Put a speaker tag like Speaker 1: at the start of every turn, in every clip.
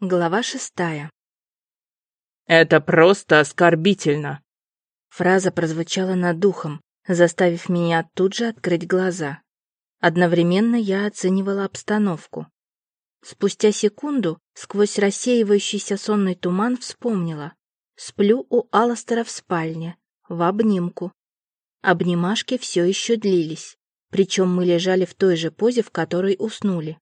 Speaker 1: Глава шестая.
Speaker 2: «Это просто оскорбительно!»
Speaker 1: Фраза прозвучала над духом, заставив меня тут же открыть глаза. Одновременно я оценивала обстановку. Спустя секунду, сквозь рассеивающийся сонный туман, вспомнила. Сплю у Алластера в спальне, в обнимку. Обнимашки все еще длились, причем мы лежали в той же позе, в которой уснули.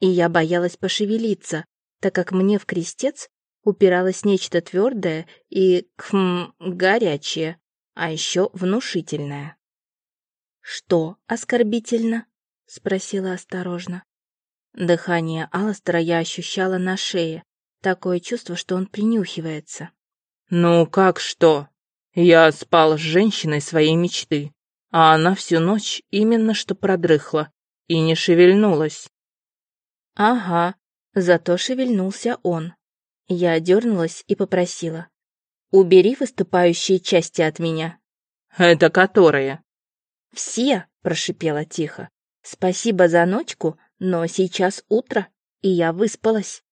Speaker 1: И я боялась пошевелиться, так как мне в крестец упиралось нечто твердое и, кхм, горячее, а еще внушительное. «Что оскорбительно?» — спросила осторожно. Дыхание Алластера я ощущала на шее, такое чувство, что он принюхивается.
Speaker 2: «Ну как что? Я спал с женщиной своей мечты, а она всю ночь именно что продрыхла и не шевельнулась».
Speaker 1: «Ага, Зато шевельнулся он. Я дернулась и попросила. «Убери выступающие части от меня».
Speaker 2: «Это которые?»
Speaker 1: «Все», — прошипела тихо. «Спасибо за ночку, но сейчас утро, и я выспалась».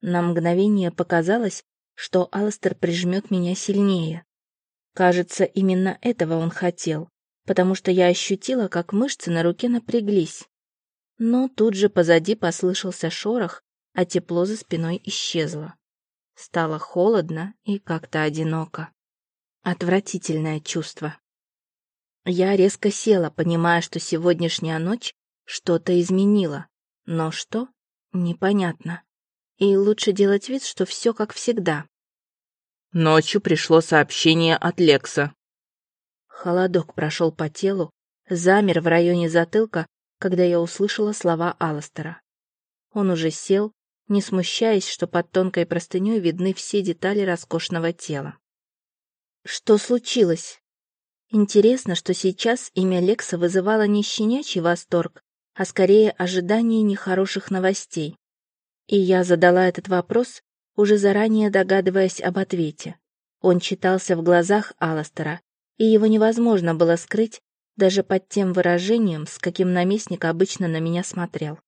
Speaker 1: На мгновение показалось, что Алстер прижмет меня сильнее. Кажется, именно этого он хотел, потому что я ощутила, как мышцы на руке напряглись. Но тут же позади послышался шорох, а тепло за спиной исчезло. Стало холодно и как-то одиноко. Отвратительное чувство. Я резко села, понимая, что сегодняшняя ночь что-то изменила. Но что? Непонятно. И лучше делать вид, что все как всегда.
Speaker 2: Ночью пришло сообщение от Лекса.
Speaker 1: Холодок прошел по телу, замер в районе затылка, когда я услышала слова Алластера. Он уже сел, не смущаясь, что под тонкой простыней видны все детали роскошного тела. Что случилось? Интересно, что сейчас имя Лекса вызывало не щенячий восторг, а скорее ожидание нехороших новостей. И я задала этот вопрос, уже заранее догадываясь об ответе. Он читался в глазах Аластера, и его невозможно было скрыть даже под тем выражением, с каким наместник обычно на меня смотрел.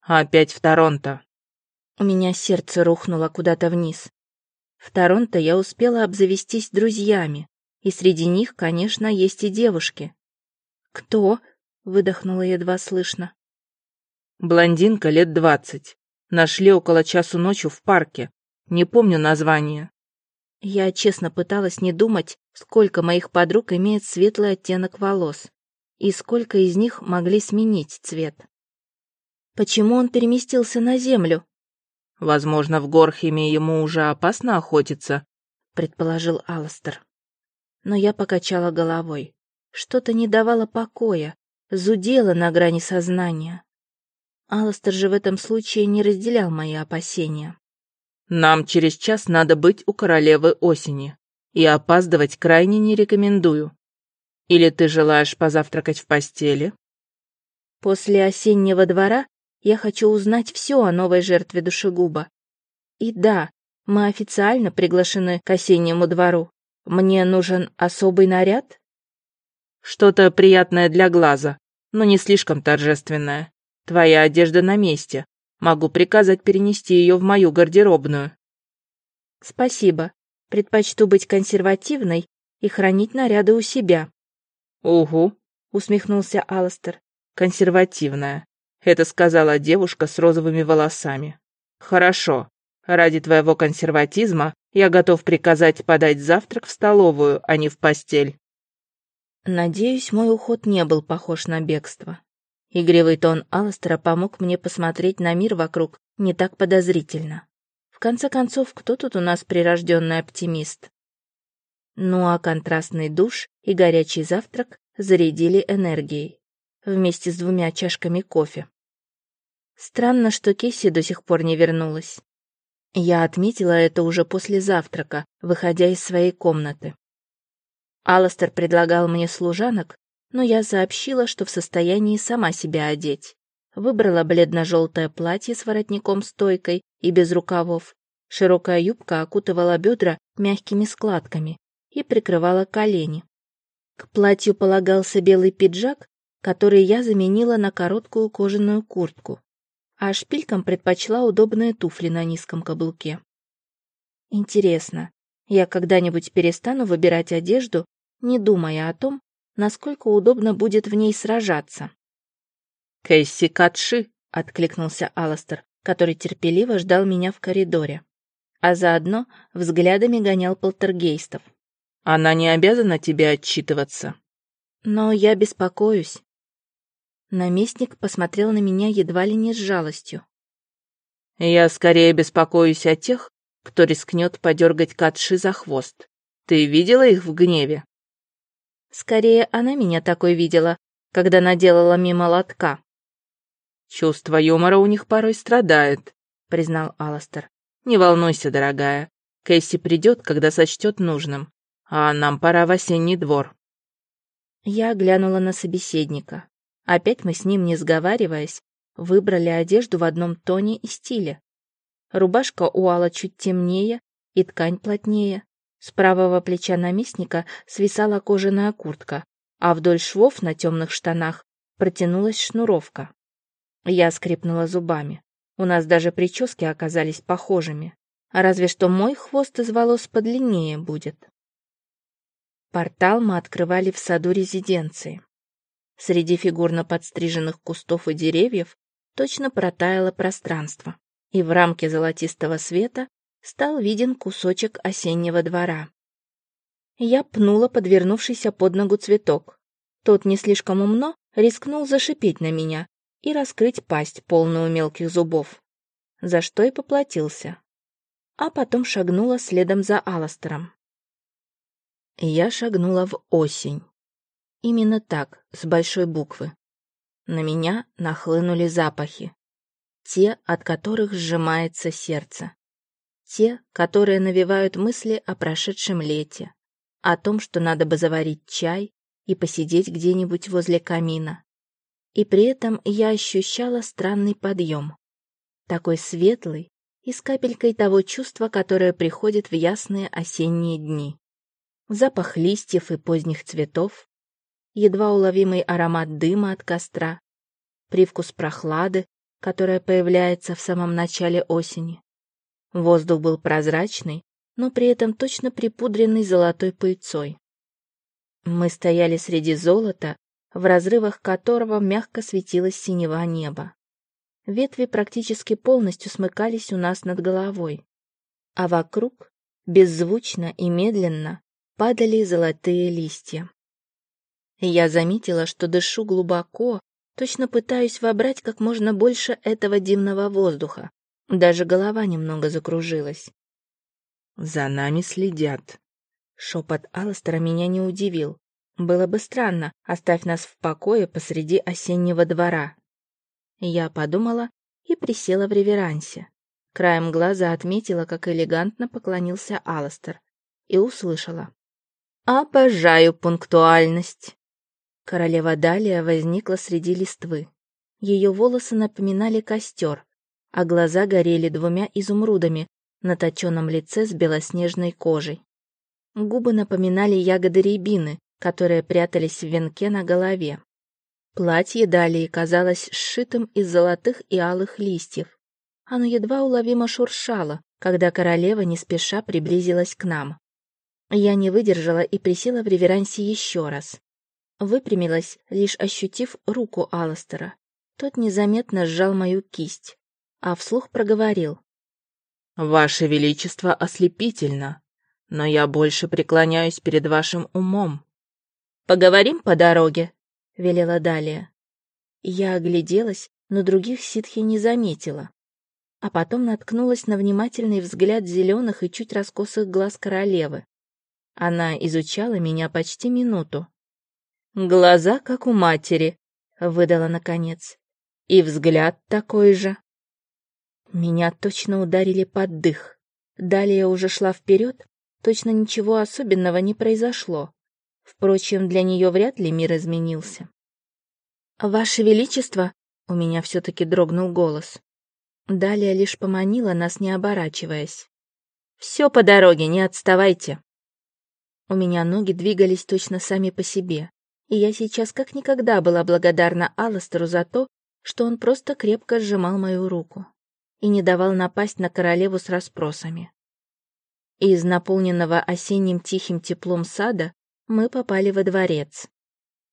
Speaker 2: «Опять в Торонто»,
Speaker 1: у меня сердце рухнуло куда-то вниз. В Торонто я успела обзавестись друзьями, и среди них, конечно, есть и девушки. «Кто?» — выдохнула едва слышно.
Speaker 2: «Блондинка лет двадцать. Нашли около часу ночи в парке. Не помню название».
Speaker 1: Я честно пыталась не думать, сколько моих подруг имеет светлый оттенок волос, и сколько из них могли сменить цвет. Почему он переместился на землю?
Speaker 2: Возможно, в Горхеме ему уже опасно охотиться,
Speaker 1: предположил Аластер. Но я покачала головой. Что-то не давало покоя, зудело на грани сознания. Аластер же в этом случае не разделял мои опасения.
Speaker 2: Нам через час надо быть у королевы осени, и опаздывать крайне не рекомендую. Или ты желаешь позавтракать в постели?
Speaker 1: После осеннего двора я хочу узнать все о новой жертве душегуба. И да, мы официально приглашены к осеннему двору. Мне нужен особый наряд?
Speaker 2: Что-то приятное для глаза, но не слишком торжественное. Твоя одежда на месте. Могу приказать перенести ее в мою гардеробную.
Speaker 1: Спасибо. Предпочту быть консервативной и хранить наряды у себя.
Speaker 2: Угу,
Speaker 1: усмехнулся Аластер.
Speaker 2: Консервативная. Это сказала девушка с розовыми волосами. Хорошо. Ради твоего консерватизма я готов приказать подать завтрак в столовую, а не в постель.
Speaker 1: Надеюсь, мой уход не был похож на бегство. Игривый тон Алластера помог мне посмотреть на мир вокруг не так подозрительно. В конце концов, кто тут у нас прирожденный оптимист? Ну а контрастный душ и горячий завтрак зарядили энергией вместе с двумя чашками кофе. Странно, что Кесси до сих пор не вернулась. Я отметила это уже после завтрака, выходя из своей комнаты. Алластер предлагал мне служанок, но я сообщила, что в состоянии сама себя одеть. Выбрала бледно-желтое платье с воротником-стойкой и без рукавов. Широкая юбка окутывала бедра мягкими складками и прикрывала колени. К платью полагался белый пиджак который я заменила на короткую кожаную куртку. а шпилькам предпочла удобные туфли на низком каблуке. Интересно, я когда-нибудь перестану выбирать одежду, не думая о том, насколько удобно будет в ней сражаться?
Speaker 2: «Кэсси Катши!»
Speaker 1: — откликнулся Аластер, который терпеливо ждал меня в коридоре, а заодно взглядами гонял полтергейстов.
Speaker 2: «Она не обязана тебе отчитываться».
Speaker 1: «Но я беспокоюсь». Наместник посмотрел на меня едва ли не с жалостью.
Speaker 2: «Я скорее беспокоюсь о тех, кто рискнет подергать Катши за хвост. Ты видела их в гневе?»
Speaker 1: «Скорее она меня такой видела, когда наделала мимо лотка».
Speaker 2: «Чувство юмора у них порой страдает», — признал Аластер. «Не волнуйся, дорогая. Кэсси придет, когда сочтет нужным. А нам пора в осенний двор».
Speaker 1: Я глянула на собеседника. Опять мы с ним, не сговариваясь, выбрали одежду в одном тоне и стиле. Рубашка у Алла чуть темнее и ткань плотнее. С правого плеча наместника свисала кожаная куртка, а вдоль швов на темных штанах протянулась шнуровка. Я скрипнула зубами. У нас даже прически оказались похожими. Разве что мой хвост из волос подлиннее будет. Портал мы открывали в саду резиденции. Среди фигурно подстриженных кустов и деревьев точно протаяло пространство, и в рамке золотистого света стал виден кусочек осеннего двора. Я пнула подвернувшийся под ногу цветок. Тот не слишком умно рискнул зашипеть на меня и раскрыть пасть, полную мелких зубов, за что и поплатился. А потом шагнула следом за Аластером. Я шагнула в осень. Именно так, с большой буквы. На меня нахлынули запахи. Те, от которых сжимается сердце. Те, которые навевают мысли о прошедшем лете, о том, что надо бы заварить чай и посидеть где-нибудь возле камина. И при этом я ощущала странный подъем. Такой светлый и с капелькой того чувства, которое приходит в ясные осенние дни. Запах листьев и поздних цветов, едва уловимый аромат дыма от костра, привкус прохлады, которая появляется в самом начале осени. Воздух был прозрачный, но при этом точно припудренный золотой пыльцой. Мы стояли среди золота, в разрывах которого мягко светилось синева неба. Ветви практически полностью смыкались у нас над головой, а вокруг, беззвучно и медленно, падали золотые листья. Я заметила, что дышу глубоко, точно пытаюсь вобрать как можно больше этого дивного воздуха. Даже голова немного закружилась.
Speaker 2: «За нами следят».
Speaker 1: Шепот Алластера меня не удивил. Было бы странно, оставь нас в покое посреди осеннего двора. Я подумала и присела в реверансе. Краем глаза отметила, как элегантно поклонился Алластер, и услышала. «Обожаю пунктуальность!» Королева Далия возникла среди листвы. Ее волосы напоминали костер, а глаза горели двумя изумрудами на точенном лице с белоснежной кожей. Губы напоминали ягоды рябины, которые прятались в венке на голове. Платье Далии казалось сшитым из золотых и алых листьев. Оно едва уловимо шуршало, когда королева не спеша приблизилась к нам. Я не выдержала и присела в реверансе еще раз. Выпрямилась, лишь ощутив руку Алластера. Тот незаметно сжал мою кисть, а вслух проговорил.
Speaker 2: «Ваше Величество ослепительно, но я больше преклоняюсь перед вашим умом».
Speaker 1: «Поговорим по дороге», — велела Далия. Я огляделась, но других ситхи не заметила. А потом наткнулась на внимательный взгляд зеленых и чуть раскосых глаз королевы. Она изучала меня почти минуту, «Глаза, как у матери», — выдала наконец. «И взгляд такой же». Меня точно ударили под дых. Далее уже шла вперед, точно ничего особенного не произошло. Впрочем, для нее вряд ли мир изменился. «Ваше Величество!» — у меня все-таки дрогнул голос. Далее лишь поманила нас, не оборачиваясь. «Все по дороге, не отставайте!» У меня ноги двигались точно сами по себе и я сейчас как никогда была благодарна Алластеру за то, что он просто крепко сжимал мою руку и не давал напасть на королеву с расспросами. Из наполненного осенним тихим теплом сада мы попали во дворец.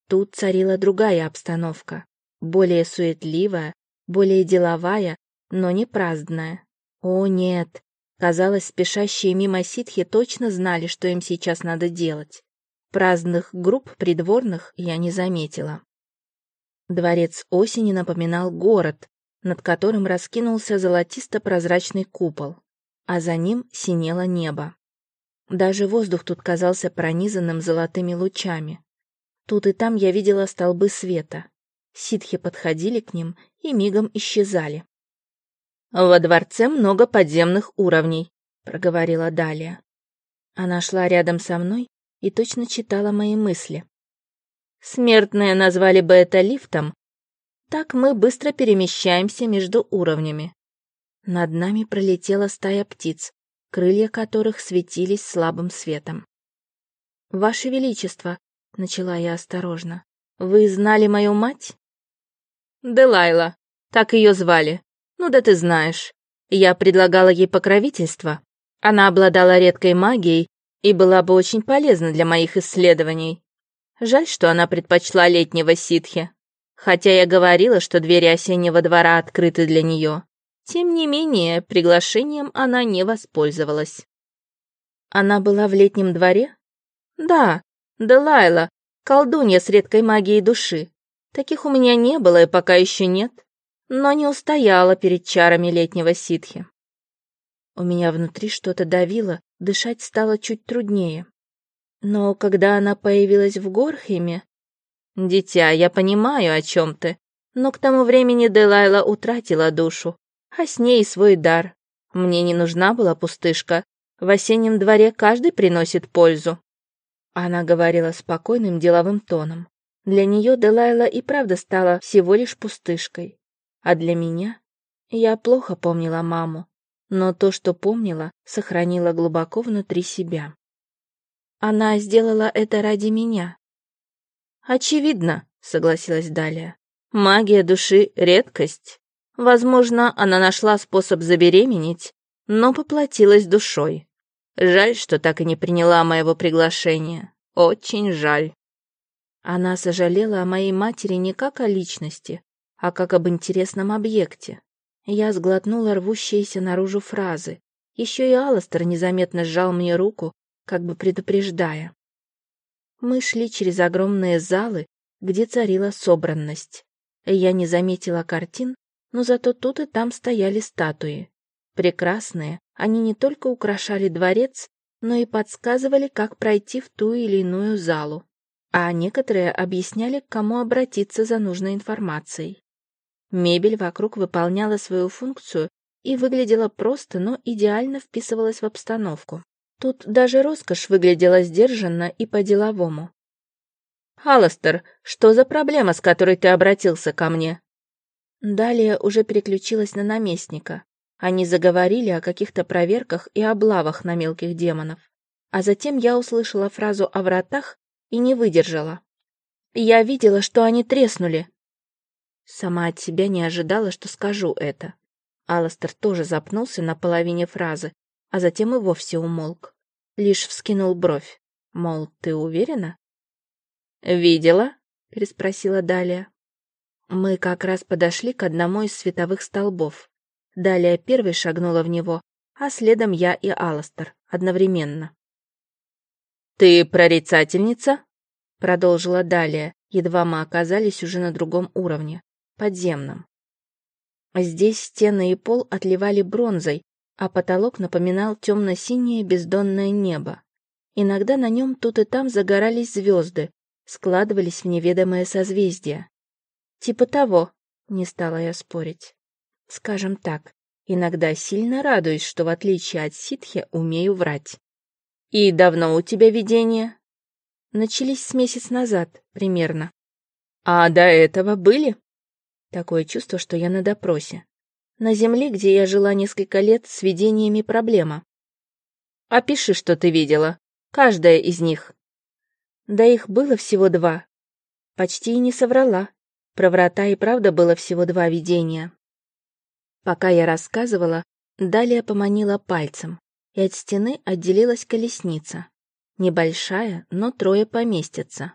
Speaker 1: Тут царила другая обстановка, более суетливая, более деловая, но не праздная. О, нет! Казалось, спешащие мимо ситхи точно знали, что им сейчас надо делать. Праздных групп придворных я не заметила. Дворец осени напоминал город, над которым раскинулся золотисто-прозрачный купол а за ним синело небо. Даже воздух тут казался пронизанным золотыми лучами. Тут и там я видела столбы света. Ситхи подходили к ним и мигом исчезали. «Во дворце много подземных уровней», — проговорила Далия. Она шла рядом со мной и точно читала мои мысли. Смертные назвали бы это лифтом. Так мы быстро перемещаемся между уровнями. Над нами пролетела стая птиц, крылья которых светились слабым светом. «Ваше Величество», — начала я осторожно, — «вы знали мою мать?» «Делайла, так ее звали. Ну да ты знаешь. Я предлагала ей покровительство. Она обладала редкой магией и была бы очень полезна для моих исследований. Жаль, что она предпочла летнего ситхи. Хотя я говорила, что двери осеннего двора открыты для нее. Тем не менее, приглашением она не воспользовалась. Она была в летнем дворе? Да, Делайла, колдунья с редкой магией души. Таких у меня не было и пока еще нет, но не устояла перед чарами летнего ситхи. У меня внутри что-то давило, дышать стало чуть труднее. Но когда она появилась в Горхеме... Дитя, я понимаю, о чем ты, но к тому времени Делайла утратила душу, а с ней свой дар. Мне не нужна была пустышка. В осеннем дворе каждый приносит пользу. Она говорила спокойным деловым тоном. Для нее Делайла и правда стала всего лишь пустышкой. А для меня? Я плохо помнила маму, но то, что помнила, сохранила глубоко внутри себя. Она сделала это ради меня. Очевидно, согласилась Далия. Магия души — редкость. Возможно, она нашла способ забеременеть, но поплатилась душой. Жаль, что так и не приняла моего приглашения. Очень жаль. Она сожалела о моей матери не как о личности, а как об интересном объекте. Я сглотнула рвущиеся наружу фразы. Еще и Алластер незаметно сжал мне руку, как бы предупреждая. Мы шли через огромные залы, где царила собранность. Я не заметила картин, но зато тут и там стояли статуи. Прекрасные, они не только украшали дворец, но и подсказывали, как пройти в ту или иную залу. А некоторые объясняли, к кому обратиться за нужной информацией. Мебель вокруг выполняла свою функцию и выглядела просто, но идеально вписывалась в обстановку. Тут даже роскошь выглядела сдержанно и по-деловому. «Алластер, что за проблема, с которой ты обратился ко мне?» Далее уже переключилась на наместника. Они заговорили о каких-то проверках и облавах на мелких демонов. А затем я услышала фразу о вратах и не выдержала. «Я видела, что они треснули». Сама от себя не ожидала, что скажу это. Аластер тоже запнулся на половине фразы, а затем и вовсе умолк. Лишь вскинул бровь. Мол, ты уверена? «Видела?» — переспросила Далия. Мы как раз подошли к одному из световых столбов. Далее первый шагнула в него, а следом я и Аластер одновременно. «Ты прорицательница?» — продолжила Далее, едва мы оказались уже на другом уровне, подземном. Здесь стены и пол отливали бронзой, а потолок напоминал темно-синее бездонное небо. Иногда на нем тут и там загорались звезды, складывались в неведомое созвездие. Типа того, не стала я спорить. Скажем так, иногда сильно радуюсь, что в отличие от ситхи умею врать. И давно у тебя видения? Начались с месяц назад, примерно. А до этого были? Такое чувство, что я на допросе. На земле, где я жила несколько лет, с видениями проблема. Опиши, что ты видела. Каждая из них. Да их было всего два. Почти и не соврала. Про врата и правда было всего два видения. Пока я рассказывала, Далее поманила пальцем, и от стены отделилась колесница. Небольшая, но трое поместятся.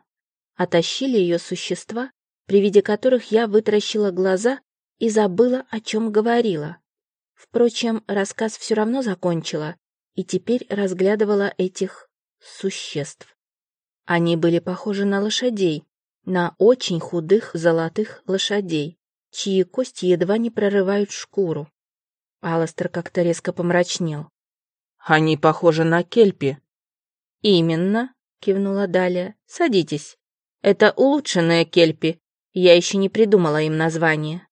Speaker 1: Отащили ее существа, при виде которых я вытаращила глаза и забыла, о чем говорила. Впрочем, рассказ все равно закончила, и теперь разглядывала этих существ. Они были похожи на лошадей, на очень худых золотых лошадей, чьи кости едва не прорывают шкуру. Аластер как-то резко помрачнел.
Speaker 2: «Они похожи на кельпи».
Speaker 1: «Именно», — кивнула Далия. «Садитесь. Это улучшенные кельпи. Я еще не придумала им название.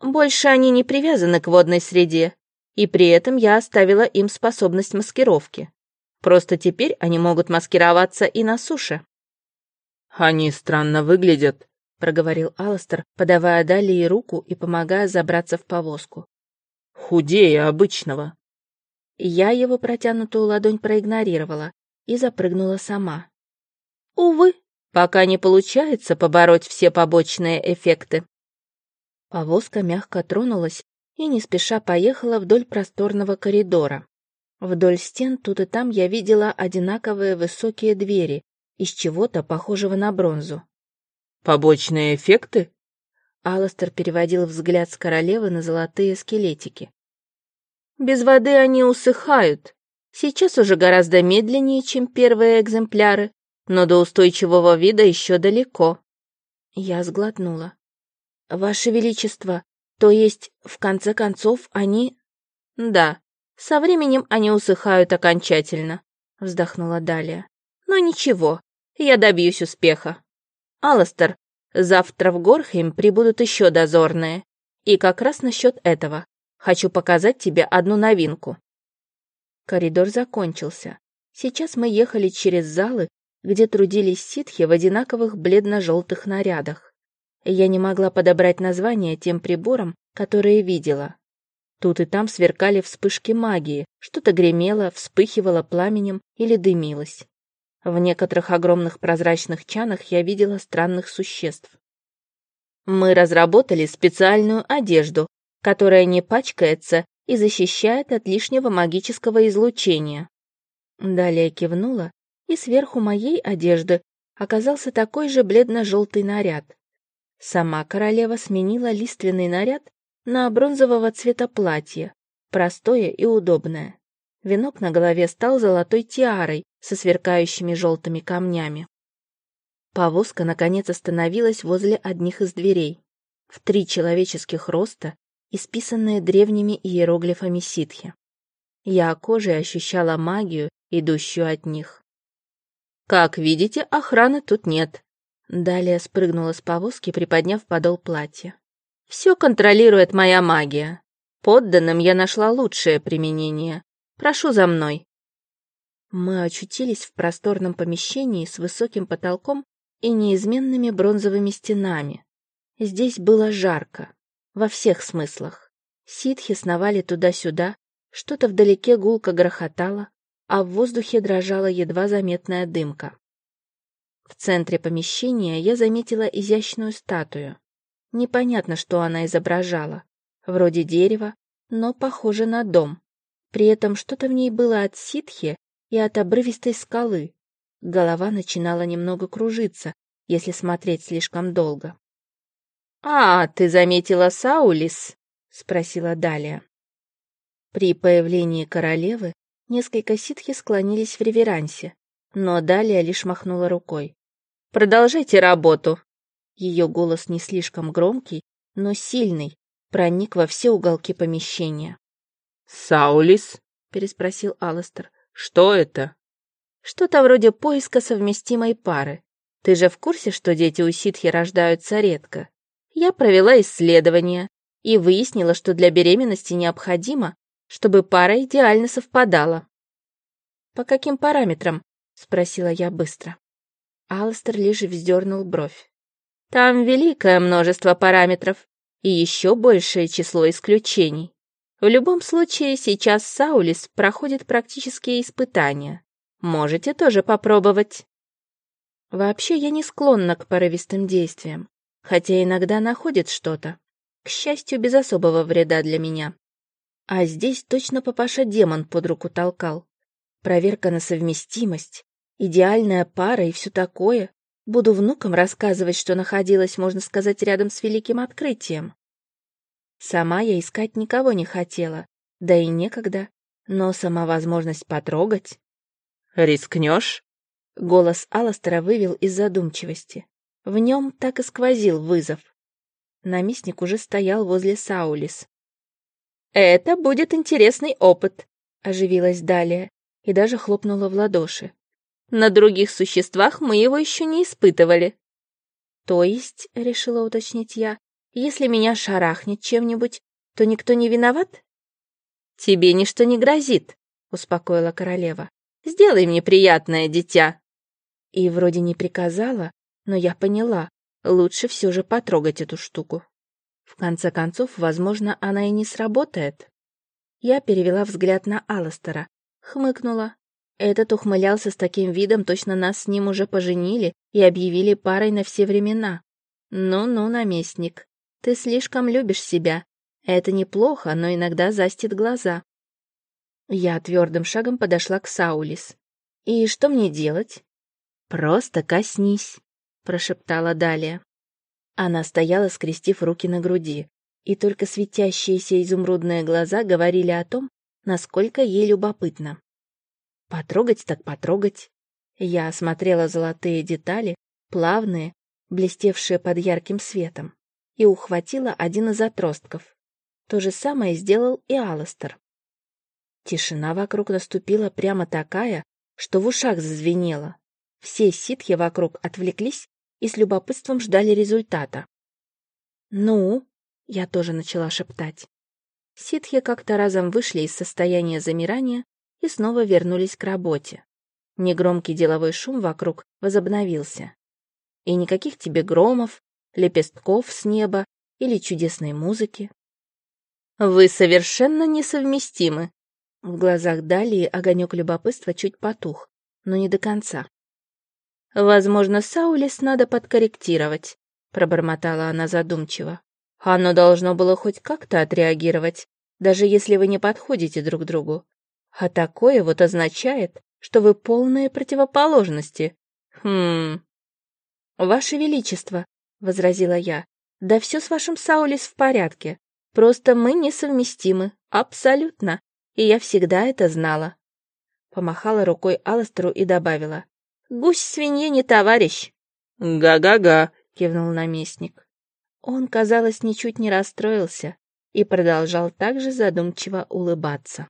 Speaker 1: Больше они не привязаны к водной среде, и при этом я оставила им способность маскировки. Просто теперь они могут маскироваться и на суше».
Speaker 2: «Они странно выглядят», — проговорил
Speaker 1: Аластер, подавая Далии руку и помогая забраться в повозку
Speaker 2: худее обычного.
Speaker 1: Я его протянутую ладонь проигнорировала и запрыгнула сама. Увы, пока не получается побороть все побочные эффекты. Повозка мягко тронулась и не спеша поехала вдоль просторного коридора. Вдоль стен тут и там я видела одинаковые высокие двери из чего-то похожего на бронзу.
Speaker 2: «Побочные эффекты?»
Speaker 1: Аластер переводил взгляд с королевы на золотые скелетики. «Без воды они усыхают. Сейчас уже гораздо медленнее, чем первые экземпляры, но до устойчивого вида еще далеко». Я сглотнула. «Ваше Величество, то есть, в конце концов, они...» «Да, со временем они усыхают окончательно», — вздохнула Далия. «Но ничего, я добьюсь успеха. Аластер, Завтра в Горхейм прибудут еще дозорные. И как раз насчет этого. Хочу показать тебе одну новинку. Коридор закончился. Сейчас мы ехали через залы, где трудились ситхи в одинаковых бледно-желтых нарядах. Я не могла подобрать название тем приборам, которые видела. Тут и там сверкали вспышки магии, что-то гремело, вспыхивало пламенем или дымилось. В некоторых огромных прозрачных чанах я видела странных существ. Мы разработали специальную одежду, которая не пачкается и защищает от лишнего магического излучения. Далее кивнула, и сверху моей одежды оказался такой же бледно-желтый наряд. Сама королева сменила лиственный наряд на бронзового цвета платье, простое и удобное. Венок на голове стал золотой тиарой со сверкающими желтыми камнями. Повозка, наконец, остановилась возле одних из дверей. В три человеческих роста, исписанные древними иероглифами ситхи. Я кожей ощущала магию, идущую от них. «Как видите, охраны тут нет». Далее спрыгнула с повозки, приподняв подол платья. «Все контролирует моя магия. Подданным я нашла лучшее применение. Прошу за мной». Мы очутились в просторном помещении с высоким потолком и неизменными бронзовыми стенами. Здесь было жарко, во всех смыслах. Ситхи сновали туда-сюда, что-то вдалеке гулко грохотало, а в воздухе дрожала едва заметная дымка. В центре помещения я заметила изящную статую. Непонятно, что она изображала. Вроде дерева, но похоже на дом. При этом что-то в ней было от ситхи и от обрывистой скалы. Голова начинала немного кружиться, если смотреть слишком долго. «А, ты заметила Саулис?» — спросила Далия. При появлении королевы несколько ситхи склонились в реверансе, но Далия лишь махнула рукой. «Продолжайте работу!» Ее голос не слишком громкий, но сильный, проник во все уголки помещения.
Speaker 2: «Саулис?» — переспросил
Speaker 1: Алластер.
Speaker 2: «Что это?»
Speaker 1: «Что-то вроде поиска совместимой пары. Ты же в курсе, что дети у ситхи рождаются редко? Я провела исследование и выяснила, что для беременности необходимо, чтобы пара идеально совпадала». «По каким параметрам?» — спросила я быстро. Алластер лишь вздернул бровь. «Там великое множество параметров и еще большее число исключений. В любом случае, сейчас Саулис проходит практические испытания. Можете тоже попробовать. Вообще, я не склонна к порывистым действиям. хотя иногда находит что-то. К счастью, без особого вреда для меня. А здесь точно папаша-демон под руку толкал. Проверка на совместимость, идеальная пара и все такое. Буду внукам рассказывать, что находилась, можно сказать, рядом с великим открытием. Сама я искать никого не хотела, да и некогда, но сама возможность потрогать...
Speaker 2: «Рискнешь?»
Speaker 1: Голос Алластера вывел из задумчивости. В нем так и сквозил вызов. Наместник уже стоял возле Саулис. «Это будет интересный опыт», — оживилась Далия и даже хлопнула в ладоши. На других существах мы его еще не испытывали. То есть, решила уточнить я, если меня шарахнет чем-нибудь, то никто не виноват? Тебе ничто не грозит, успокоила королева. Сделай мне приятное, дитя. И вроде не приказала, но я поняла, лучше все же потрогать эту штуку. В конце концов, возможно, она и не сработает. Я перевела взгляд на Алластера, хмыкнула этот ухмылялся с таким видом, точно нас с ним уже поженили и объявили парой на все времена. Ну-ну, наместник, ты слишком любишь себя. Это неплохо, но иногда застит глаза. Я твердым шагом подошла к Саулис. «И что мне делать?» «Просто коснись», — прошептала Далия. Она стояла, скрестив руки на груди, и только светящиеся изумрудные глаза говорили о том, насколько ей любопытно. Потрогать так потрогать. Я осмотрела золотые детали, плавные, блестевшие под ярким светом, и ухватила один из отростков. То же самое сделал и Алластер. Тишина вокруг наступила прямо такая, что в ушах зазвенело. Все ситхи вокруг отвлеклись и с любопытством ждали результата. «Ну?» — я тоже начала шептать. Ситхи как-то разом вышли из состояния замирания и снова вернулись к работе. Негромкий деловой шум вокруг возобновился. И никаких тебе громов, лепестков с неба или чудесной музыки. «Вы совершенно несовместимы!» В глазах Далии огонек любопытства чуть потух, но не до конца. «Возможно, Саулис надо подкорректировать», — пробормотала она задумчиво. «Оно должно было хоть как-то отреагировать, даже если вы не подходите друг другу. А такое вот означает, что вы полные противоположности. Хм... Ваше Величество, — возразила я, — да все с вашим Саулис в порядке. Просто мы несовместимы, абсолютно, и я всегда это знала. Помахала рукой Аластеру и добавила. Гусь свинье не товарищ.
Speaker 2: «Га-га-га», —
Speaker 1: кивнул наместник. Он, казалось, ничуть не расстроился и продолжал также задумчиво улыбаться.